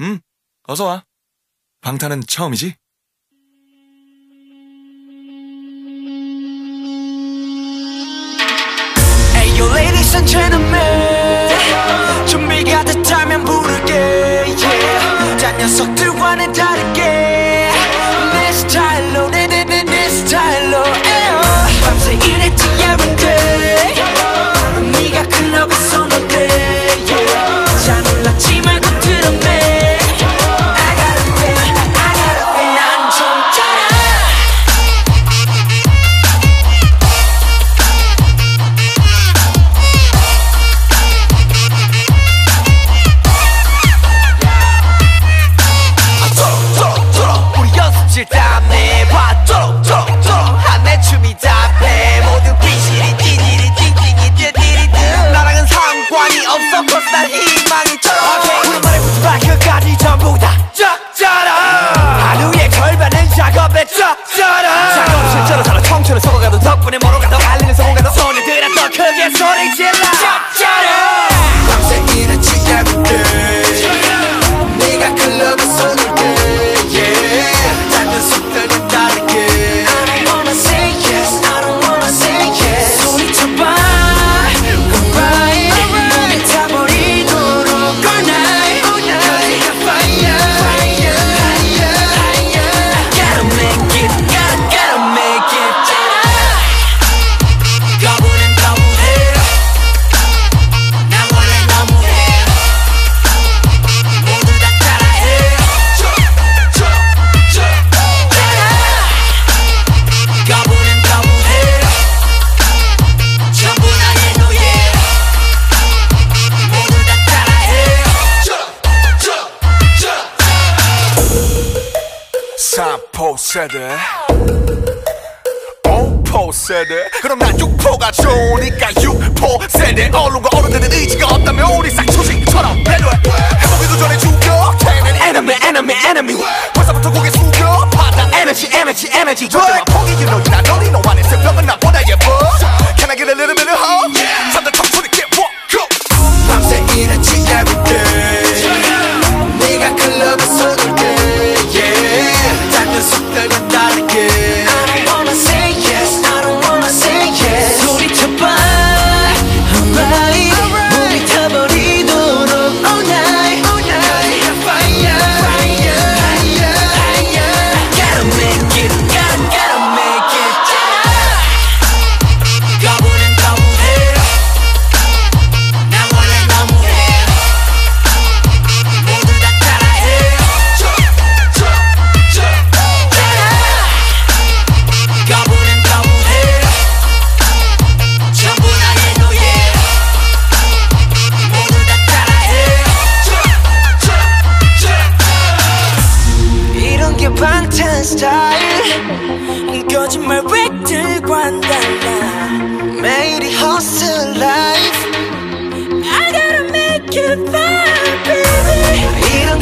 응, 어서 와. 방탄은 처음이지? Ayo, ladies and gentlemen. 준비가 됐다면 부를게, yeah. 자 녀석들. love is so 세대 오포 세대 그럼 난 육포가 좋으니까 육포 세대 어른과 어른들은 의지가 없다면 우리 쌍초식처럼 배려해 해보기도 전에 죽여 걔는 enemy enemy enemy 벌써부터 고개 숙여 받아 energy energy energy 절대 포기 you know you're not lonely no one is a 병은 나보다 예뻐 Can I get a little bit of hope? 반찬 스타일. 거짓말 왜 들고 한다나 매일이 hustle life. I gotta make it fun baby. 이런